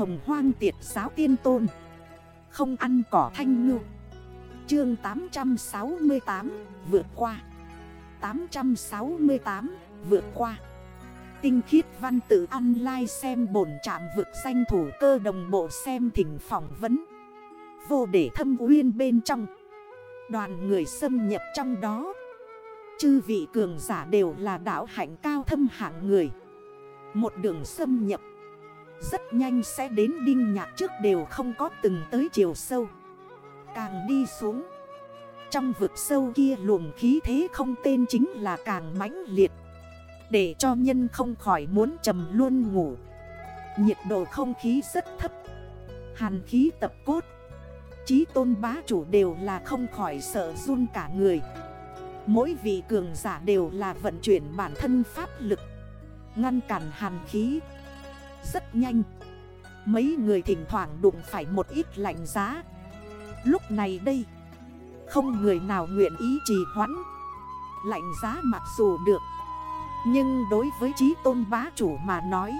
hồng hoang tiệt giáo tiên tôn. Không ăn cỏ thanh ngư. Chương 868 vượt qua. 868 vượt qua. Tinh khiết văn tự online xem bổn trạm vực danh thủ cơ đồng bộ xem thỉnh phỏng vấn. Vô để thâm uyên bên trong. Đoàn người xâm nhập trong đó. Chư vị cường giả đều là đảo hạnh cao thâm hạng người. Một đường xâm nhập. Rất nhanh sẽ đến đinh nhạc trước đều không có từng tới chiều sâu. Càng đi xuống, Trong vực sâu kia luồng khí thế không tên chính là càng mãnh liệt. Để cho nhân không khỏi muốn trầm luôn ngủ. Nhiệt độ không khí rất thấp, Hàn khí tập cốt. Chí tôn bá chủ đều là không khỏi sợ run cả người. Mỗi vị cường giả đều là vận chuyển bản thân pháp lực, Ngăn cản hàn khí. Rất nhanh. Mấy người thỉnh thoảng đụng phải một ít lạnh giá. Lúc này đây, Không người nào nguyện ý trì hoãn. Lạnh giá mặc dù được, Nhưng đối với trí tôn bá chủ mà nói,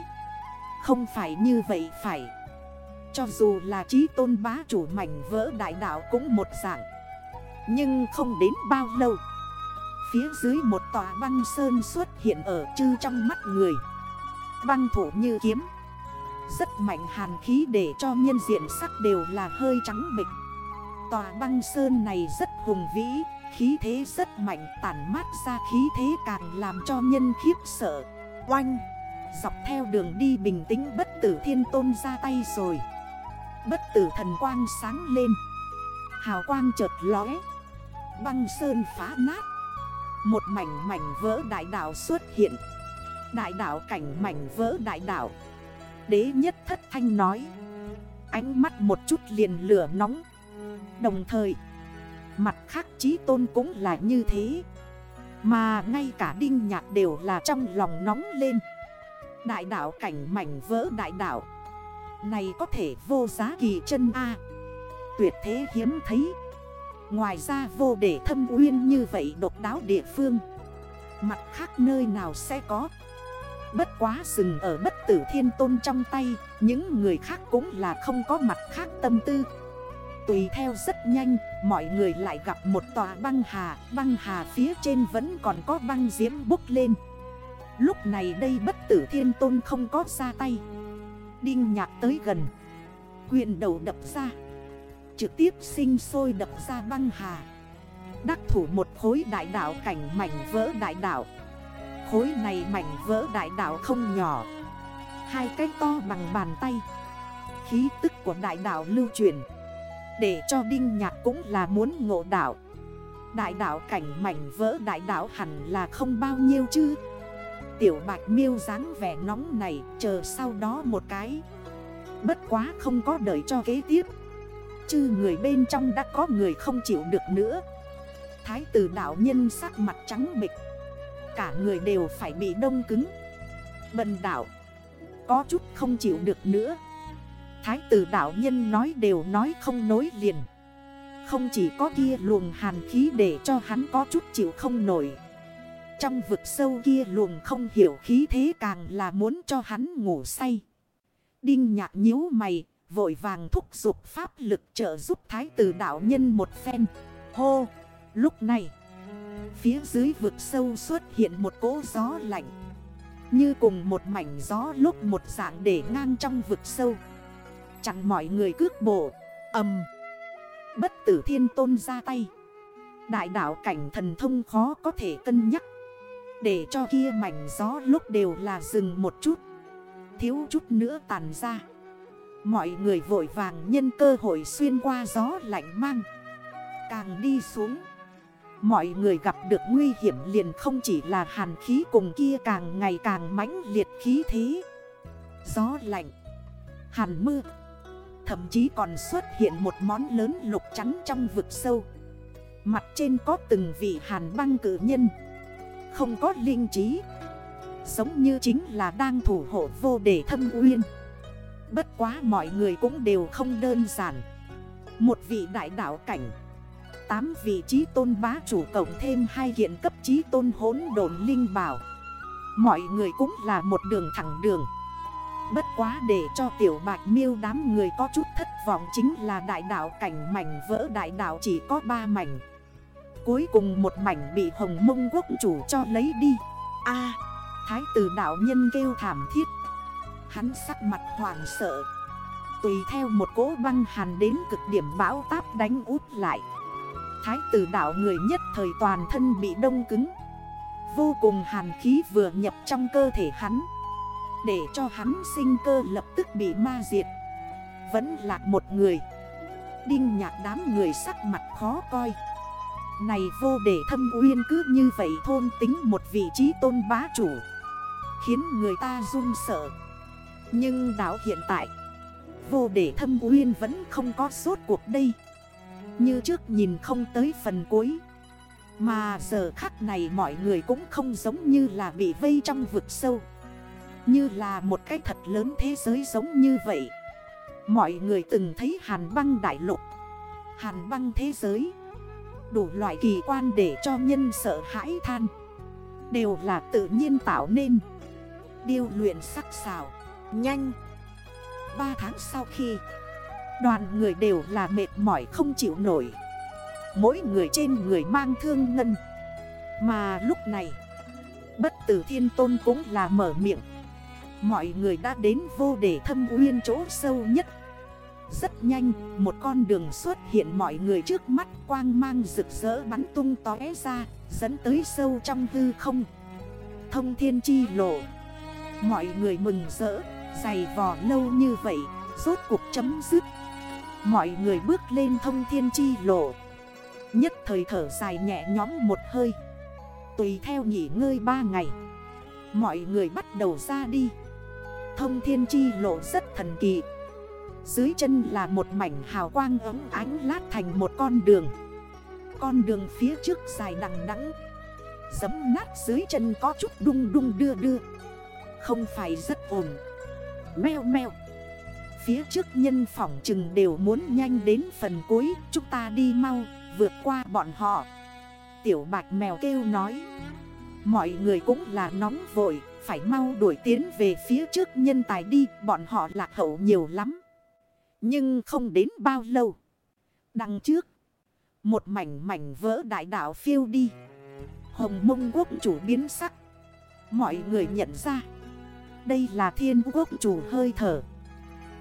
Không phải như vậy phải. Cho dù là trí tôn bá chủ mảnh vỡ đại đạo cũng một dạng, Nhưng không đến bao lâu, Phía dưới một tòa băng sơn xuất hiện ở chư trong mắt người. Băng thủ như kiếm. Rất mạnh hàn khí để cho nhân diện sắc đều là hơi trắng bịch Tòa băng sơn này rất hùng vĩ, Khí thế rất mạnh, tản mát ra khí thế càng làm cho nhân khiếp sợ. Oanh! Dọc theo đường đi bình tĩnh, bất tử thiên tôn ra tay rồi. Bất tử thần quang sáng lên. Hào quang chợt lóe. Băng sơn phá nát. Một mảnh mảnh vỡ đại đảo xuất hiện. Đại đảo cảnh mảnh vỡ đại đảo Đế nhất thất thanh nói. Ánh mắt một chút liền lửa nóng. Đồng thời, Mặt khác trí tôn cũng là như thế. Mà ngay cả đinh nhạc đều là trong lòng nóng lên. Đại đảo cảnh mảnh vỡ đại đảo Này có thể vô giá kỳ chân A. Tuyệt thế hiếm thấy. Ngoài ra vô để thâm uyên như vậy độc đáo địa phương. Mặt khác nơi nào sẽ có? Bất quá sừng ở bất tử thiên tôn trong tay, Những người khác cũng là không có mặt khác tâm tư. Tùy theo rất nhanh, Mọi người lại gặp một tòa băng hà Băng hà phía trên vẫn còn có băng diễm bốc lên. Lúc này đây bất tử thiên tôn không có ra tay. Đinh nhạc tới gần, Quyền đầu đập ra. Trực tiếp sinh sôi đập ra băng hà. Đắc thủ một khối đại đảo cảnh mảnh vỡ đại đảo Khối này mảnh vỡ đại đảo không nhỏ. Hai cái to bằng bàn tay. Khí tức của đại đảo lưu truyền. Để cho Đinh Nhạc cũng là muốn ngộ đảo Đại đảo cảnh mảnh vỡ đại đảo hẳn là không bao nhiêu chứ. Tiểu bạch miêu dáng vẻ nóng này chờ sau đó một cái. Bất quá không có đợi cho kế tiếp. Chư người bên trong đã có người không chịu được nữa. Thái tử đảo nhân sắc mặt trắng mịch Cả người đều phải bị đông cứng. Bần đảo Có chút không chịu được nữa. Thái tử đảo nhân nói đều nói không nối liền. Không chỉ có kia luồng hàn khí để cho hắn có chút chịu không nổi. Trong vực sâu kia luồng không hiểu khí thế càng là muốn cho hắn ngủ say. Đinh nhạc nhíu mày, Vội vàng thúc giục pháp lực trợ giúp thái tử đạo nhân một phen. Hô! Lúc này Phía dưới vực sâu xuất hiện một cỗ gió lạnh. Như cùng một mảnh gió lúc một dạng để ngang trong vực sâu. Chẳng mọi người cước bộ. Âm. Bất tử thiên tôn ra tay. Đại đảo cảnh thần thông khó có thể cân nhắc. Để cho kia mảnh gió lúc đều là dừng một chút. Thiếu chút nữa tàn ra. Mọi người vội vàng nhân cơ hội xuyên qua gió lạnh mang. Càng đi xuống. Mọi người gặp được nguy hiểm liền không chỉ là hàn khí cùng kia càng ngày càng mãnh liệt khí thế. Gió lạnh, Hàn mưa, Thậm chí còn xuất hiện một món lớn lục trắng trong vực sâu. Mặt trên có từng vị hàn băng cử nhân, Không có linh trí, Giống như chính là đang thủ hộ vô để thâm uyên. Bất quá mọi người cũng đều không đơn giản. Một vị đại đạo cảnh Tám vị trí tôn bá chủ cộng thêm hai hiện cấp trí tôn hốn đồn linh bảo Mọi người cũng là một đường thẳng đường Bất quá để cho tiểu bạch miêu đám người có chút thất vọng chính là đại đảo cảnh mảnh vỡ đại đảo chỉ có 3 mảnh. Cuối cùng một mảnh bị hồng mông quốc chủ cho lấy đi. a, thái tử đảo nhân kêu thảm thiết. Hắn sắc mặt hoàng sợ. Tùy theo một cỗ băng hàn đến cực điểm bão táp đánh út lại. Thái tử đảo người nhất thời toàn thân bị đông cứng. Vô cùng hàn khí vừa nhập trong cơ thể hắn. Để cho hắn sinh cơ lập tức bị ma diệt. Vẫn là một người. Đinh nhạc đám người sắc mặt khó coi. Này vô để thâm uyên cứ như vậy thôn tính một vị trí tôn bá chủ. Khiến người ta run sợ. Nhưng đảo hiện tại, Vô để thâm uyên vẫn không có suốt cuộc đây. Như trước nhìn không tới phần cuối. Mà giờ khắc này mọi người cũng không giống như là bị vây trong vực sâu. Như là một cái thật lớn thế giới giống như vậy. Mọi người từng thấy hàn băng đại lục, Hàn băng thế giới. Đủ loại kỳ quan để cho nhân sợ hãi than. Đều là tự nhiên tạo nên. Điêu luyện sắc xào Nhanh. Ba tháng sau khi Đoàn người đều là mệt mỏi không chịu nổi. Mỗi người trên người mang thương ngân. Mà lúc này Bất tử thiên tôn cũng là mở miệng. Mọi người đã đến vô để thâm uyên chỗ sâu nhất. Rất nhanh, một con đường xuất hiện mọi người trước mắt Quang mang rực rỡ bắn tung tóe ra Dẫn tới sâu trong hư không. Thông thiên chi lộ. Mọi người mừng rỡ Dày vò lâu như vậy Rốt cuộc chấm dứt. Mọi người bước lên thông thiên chi lộ. Nhất thời thở dài nhẹ nhóm một hơi. Tùy theo nghỉ ngơi ba ngày, Mọi người bắt đầu ra đi. Thông thiên chi lộ rất thần kỳ. Dưới chân là một mảnh hào quang ấm ánh lát thành một con đường. Con đường phía trước dài đằng đắng Dấm nát dưới chân có chút đung đung đưa đưa. Không phải rất ổn. Mèo mèo Phía trước nhân phỏng chừng đều muốn nhanh đến phần cuối. Chúng ta đi mau, vượt qua bọn họ. Tiểu bạch mèo kêu nói. Mọi người cũng là nóng vội, phải mau đuổi tiến về phía trước nhân tài đi. Bọn họ lạc hậu nhiều lắm. Nhưng không đến bao lâu. Đằng trước, Một mảnh mảnh vỡ đại đảo phiêu đi. Hồng mông quốc chủ biến sắc. Mọi người nhận ra, Đây là thiên quốc chủ hơi thở.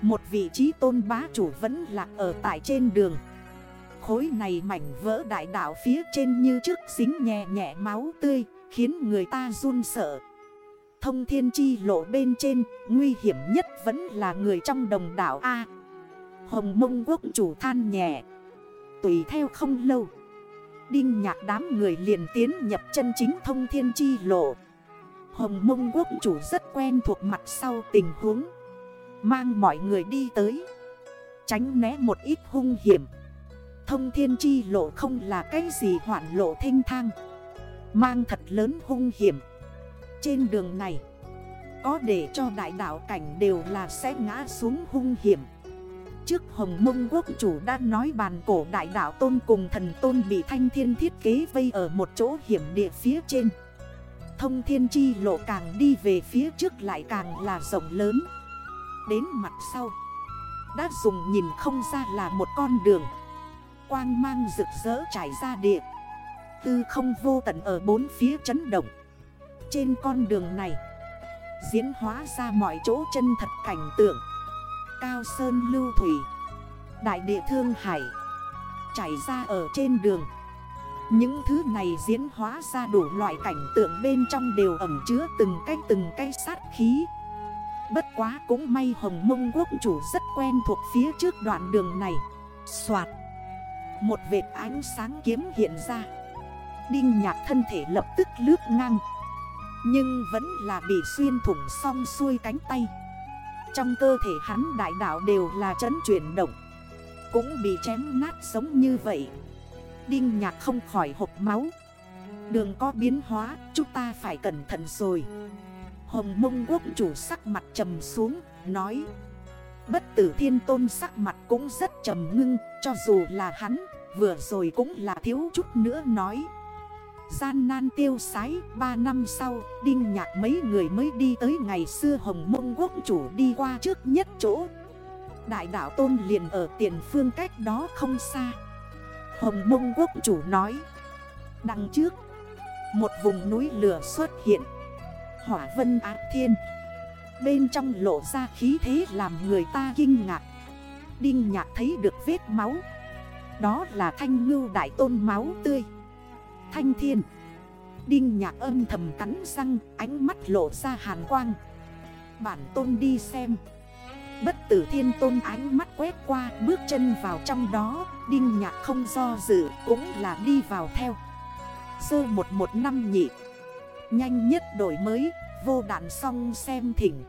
Một vị trí tôn bá chủ vẫn lạc ở tại trên đường. Khối này mảnh vỡ đại đảo phía trên như trước xính nhẹ nhẹ máu tươi, Khiến người ta run sợ. Thông thiên chi lộ bên trên, Nguy hiểm nhất vẫn là người trong đồng đảo A. Hồng mông quốc chủ than nhẹ. Tùy theo không lâu, Đinh nhạc đám người liền tiến nhập chân chính thông thiên chi lộ. Hồng mông quốc chủ rất quen thuộc mặt sau tình huống. Mang mọi người đi tới. Tránh né một ít hung hiểm. Thông thiên chi lộ không là cái gì hoạn lộ thanh thang. Mang thật lớn hung hiểm. Trên đường này, Có để cho đại đảo cảnh đều là sẽ ngã xuống hung hiểm. Trước Hồng Mông Quốc chủ đã nói bàn cổ đại đảo tôn cùng thần tôn bị thanh thiên thiết kế vây ở một chỗ hiểm địa phía trên. Thông thiên chi lộ càng đi về phía trước lại càng là rộng lớn. Đến mặt sau. Đã dùng nhìn không ra là một con đường. Quang mang rực rỡ trải ra địa. Tư không vô tận ở bốn phía chấn động. Trên con đường này, Diễn hóa ra mọi chỗ chân thật cảnh tượng. Cao sơn lưu thủy, Đại địa thương hải, trải ra ở trên đường. Những thứ này diễn hóa ra đủ loại cảnh tượng bên trong đều ẩm chứa từng cái từng cái sát khí. Bất quá cũng may hồng mông quốc chủ rất quen thuộc phía trước đoạn đường này. Xoạt. Một vệt ánh sáng kiếm hiện ra. Đinh nhạc thân thể lập tức lướt ngang. Nhưng vẫn là bị xuyên thủng song xuôi cánh tay. Trong cơ thể hắn đại đạo đều là chấn chuyển động. Cũng bị chém nát giống như vậy. Đinh nhạc không khỏi hộp máu. Đường có biến hóa, Chúng ta phải cẩn thận rồi. Hồng mông quốc chủ sắc mặt trầm xuống, Nói, Bất tử thiên tôn sắc mặt cũng rất trầm ngưng, Cho dù là hắn, Vừa rồi cũng là thiếu chút nữa nói. Gian nan tiêu sái 3 năm sau, Đinh nhạc mấy người mới đi tới ngày xưa Hồng Mông Quốc chủ đi qua trước nhất chỗ. Đại đảo Tôn liền ở tiền phương cách đó không xa. Hồng Mông Quốc chủ nói, Đằng trước, Một vùng núi lửa xuất hiện Hỏa vân ác thiên. Bên trong lộ ra khí thế làm người ta kinh ngạc. Đinh nhạc thấy được vết máu. Đó là thanh ngưu đại tôn máu tươi. Thanh thiên. Đinh nhạc âm thầm cắn răng, Ánh mắt lộ ra hàn quang. Bản tôn đi xem. Bất tử thiên tôn ánh mắt quét qua, Bước chân vào trong đó. Đinh nhạc không do dự, Cũng là đi vào theo. Sơ một một năm nhị. Nhanh nhất đổi mới Vô đạn xong xem thỉnh.